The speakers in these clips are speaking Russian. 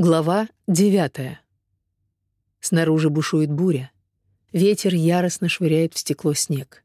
Глава 9. Снаружи бушует буря. Ветер яростно швыряет в стекло снег.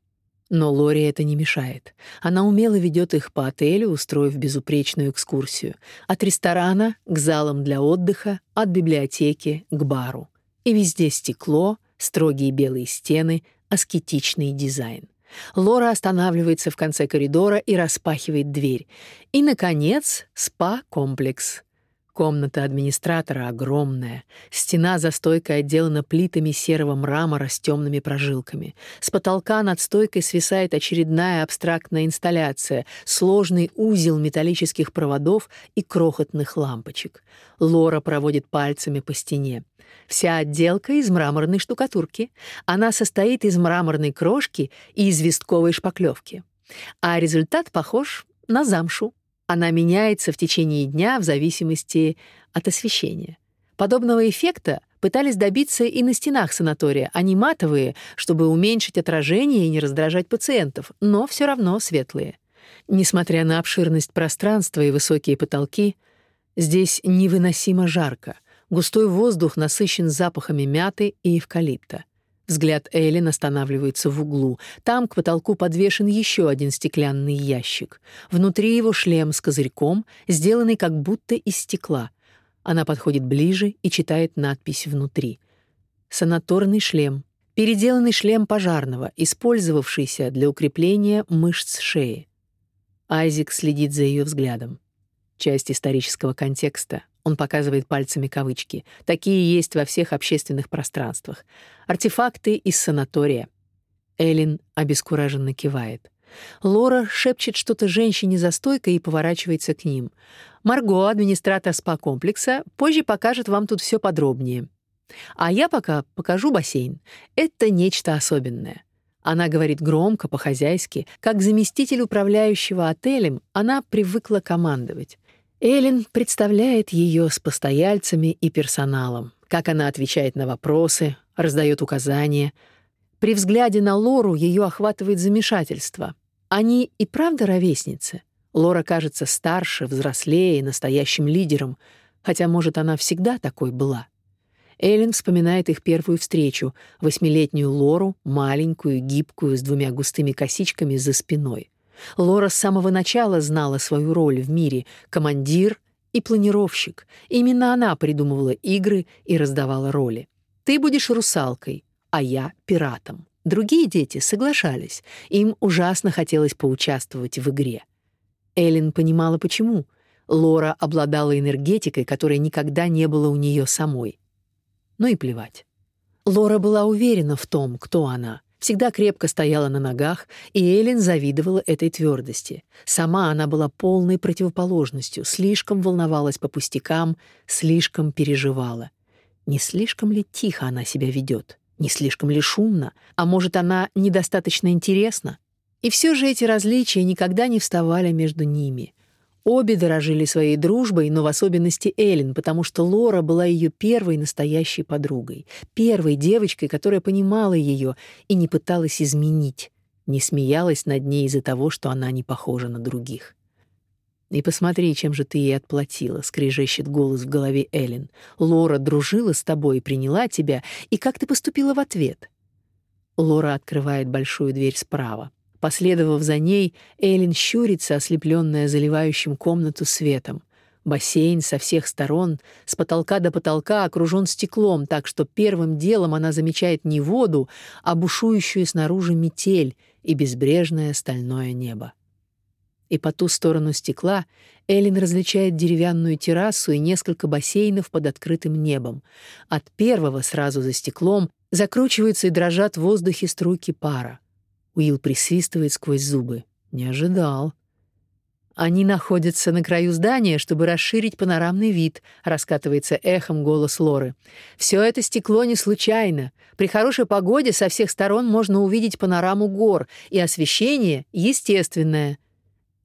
Но Лори это не мешает. Она умело ведет их по отелю, устроив безупречную экскурсию. От ресторана к залам для отдыха, от библиотеки к бару. И везде стекло, строгие белые стены, аскетичный дизайн. Лора останавливается в конце коридора и распахивает дверь. И, наконец, спа-комплекс — Комната администратора огромная. Стена за стойкой отделана плитами серого мрамора с темными прожилками. С потолка над стойкой свисает очередная абстрактная инсталляция, сложный узел металлических проводов и крохотных лампочек. Лора проводит пальцами по стене. Вся отделка из мраморной штукатурки. Она состоит из мраморной крошки и известковой шпаклевки. А результат похож на замшу. Она меняется в течение дня в зависимости от освещения. Подобного эффекта пытались добиться и на стенах санатория, они матовые, чтобы уменьшить отражение и не раздражать пациентов, но все равно светлые. Несмотря на обширность пространства и высокие потолки, здесь невыносимо жарко. Густой воздух насыщен запахами мяты и эвкалипта. Взгляд Эллен останавливается в углу. Там к потолку подвешен еще один стеклянный ящик. Внутри его шлем с козырьком, сделанный как будто из стекла. Она подходит ближе и читает надпись внутри. «Санаторный шлем. Переделанный шлем пожарного, использовавшийся для укрепления мышц шеи». Айзек следит за ее взглядом. Часть исторического контекста, он показывает пальцами кавычки. Такие есть во всех общественных пространствах. Артефакты из санатория. Элин обескураженно кивает. Лора шепчет что-то женщине за стойкой и поворачивается к ним. Марго, администратор спа-комплекса, позже покажет вам тут все подробнее. А я пока покажу бассейн. Это нечто особенное. Она говорит громко, по-хозяйски. Как заместитель управляющего отелем, она привыкла командовать. Эллен представляет ее с постояльцами и персоналом, как она отвечает на вопросы, раздает указания. При взгляде на Лору ее охватывает замешательство. Они и правда ровесницы. Лора кажется старше, взрослее, настоящим лидером, хотя, может, она всегда такой была. Эллен вспоминает их первую встречу, восьмилетнюю Лору, маленькую, гибкую, с двумя густыми косичками за спиной. Лора с самого начала знала свою роль в мире — командир и планировщик. Именно она придумывала игры и раздавала роли. «Ты будешь русалкой, а я — пиратом». Другие дети соглашались, им ужасно хотелось поучаствовать в игре. Эллен понимала, почему. Лора обладала энергетикой, которой никогда не было у нее самой. Ну и плевать. Лора была уверена в том, кто она — всегда крепко стояла на ногах, и Эллен завидовала этой твердости. Сама она была полной противоположностью, слишком волновалась по пустякам, слишком переживала. Не слишком ли тихо она себя ведет? Не слишком ли шумно? А может, она недостаточно интересна? И все же эти различия никогда не вставали между ними. Обе дорожили своей дружбой, но в особенности Эллен, потому что Лора была ее первой настоящей подругой, первой девочкой, которая понимала ее и не пыталась изменить, не смеялась над ней из-за того, что она не похожа на других. «И посмотри, чем же ты ей отплатила», — скрежещет голос в голове Эллен. «Лора дружила с тобой и приняла тебя, и как ты поступила в ответ?» Лора открывает большую дверь справа. Последовав за ней, Эллен щурится, ослепленная заливающим комнату светом. Бассейн со всех сторон, с потолка до потолка, окружен стеклом, так что первым делом она замечает не воду, а бушующую снаружи метель и безбрежное стальное небо. И по ту сторону стекла Эллен различает деревянную террасу и несколько бассейнов под открытым небом. От первого сразу за стеклом закручиваются и дрожат в воздухе струйки пара. Уилл присвистывает сквозь зубы. Не ожидал. Они находятся на краю здания, чтобы расширить панорамный вид, раскатывается эхом голос Лоры. Все это стекло не случайно. При хорошей погоде со всех сторон можно увидеть панораму гор, и освещение естественное.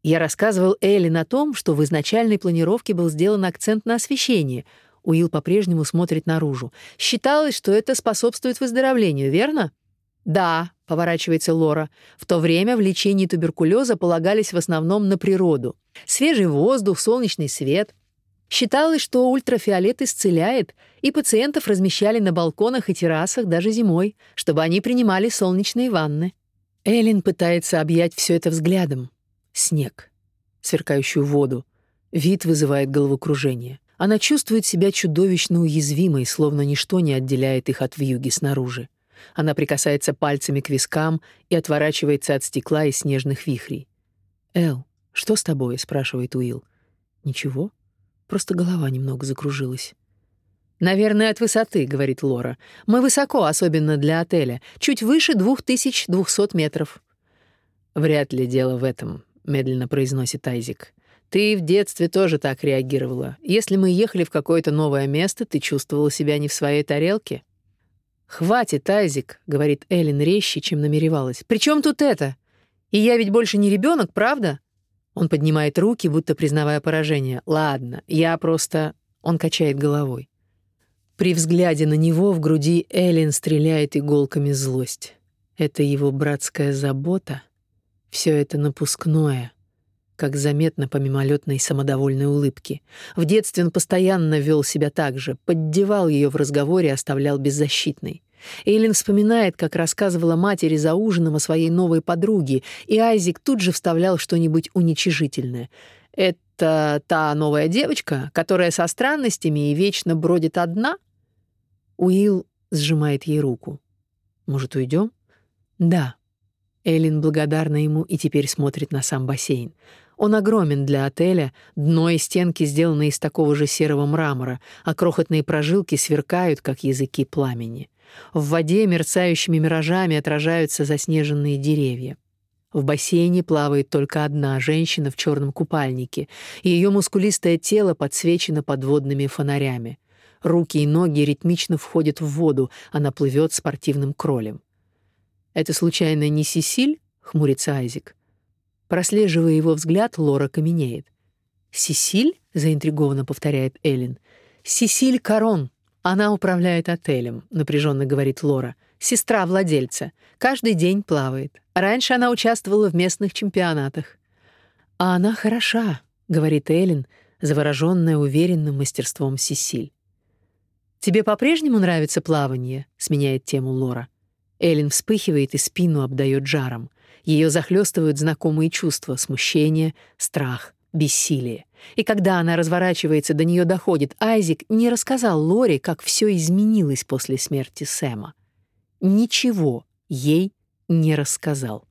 Я рассказывал Элли на том, что в изначальной планировке был сделан акцент на освещение. Уилл по-прежнему смотрит наружу. Считалось, что это способствует выздоровлению, верно? Да, поворачивается Лора. В то время в лечении туберкулеза полагались в основном на природу. Свежий воздух, солнечный свет. Считалось, что ультрафиолет исцеляет, и пациентов размещали на балконах и террасах даже зимой, чтобы они принимали солнечные ванны. Эллен пытается объять все это взглядом. Снег, сверкающую воду. Вид вызывает головокружение. Она чувствует себя чудовищно уязвимой, словно ничто не отделяет их от вьюги снаружи. Она прикасается пальцами к вискам и отворачивается от стекла и снежных вихрей. «Эл, что с тобой?» — спрашивает Уилл. «Ничего. Просто голова немного закружилась». «Наверное, от высоты», — говорит Лора. «Мы высоко, особенно для отеля. Чуть выше 2200 метров». «Вряд ли дело в этом», — медленно произносит Айзик. «Ты в детстве тоже так реагировала. Если мы ехали в какое-то новое место, ты чувствовала себя не в своей тарелке?» «Хватит, Айзик», — говорит Эллен резче, чем намеревалась. «При чем тут это? И я ведь больше не ребенок, правда?» Он поднимает руки, будто признавая поражение. «Ладно, я просто...» Он качает головой. При взгляде на него в груди Эллен стреляет иголками злость. Это его братская забота. Все это напускное, как заметно по мимолетной самодовольной улыбке. В детстве он постоянно вел себя так же, поддевал ее в разговоре, оставлял беззащитной. Эйлин вспоминает, как рассказывала матери за ужином о своей новой подруге, и Айзик тут же вставлял что-нибудь уничижительное. «Это та новая девочка, которая со странностями и вечно бродит одна?» Уилл сжимает ей руку. «Может, уйдем?» «Да». Эйлин благодарна ему и теперь смотрит на сам бассейн. Он огромен для отеля, дно и стенки сделаны из такого же серого мрамора, а крохотные прожилки сверкают, как языки пламени. В воде мерцающими миражами отражаются заснеженные деревья. В бассейне плавает только одна женщина в черном купальнике, и ее мускулистое тело подсвечено подводными фонарями. Руки и ноги ритмично входят в воду, она плывет спортивным кролем. «Это случайно не Сесиль?» — хмурится Айзик. Прослеживая его взгляд, Лора каменеет. «Сесиль?» — заинтригованно повторяет Эллен. «Сесиль Корон», она управляет отелем, напряженно говорит Лора. Сестра владельца. Каждый день плавает. Раньше она участвовала в местных чемпионатах. А она хороша, говорит Элин, завороженная уверенным мастерством Сесиль. Тебе по-прежнему нравится плавание? сменяет тему Лора. Элин вспыхивает и спину обдает жаром. Ее захлестывают знакомые чувства: смущение, страх, бессилие. И когда она разворачивается, до нее доходит, Айзик не рассказал Лори, как все изменилось после смерти Сэма. Ничего ей не рассказал.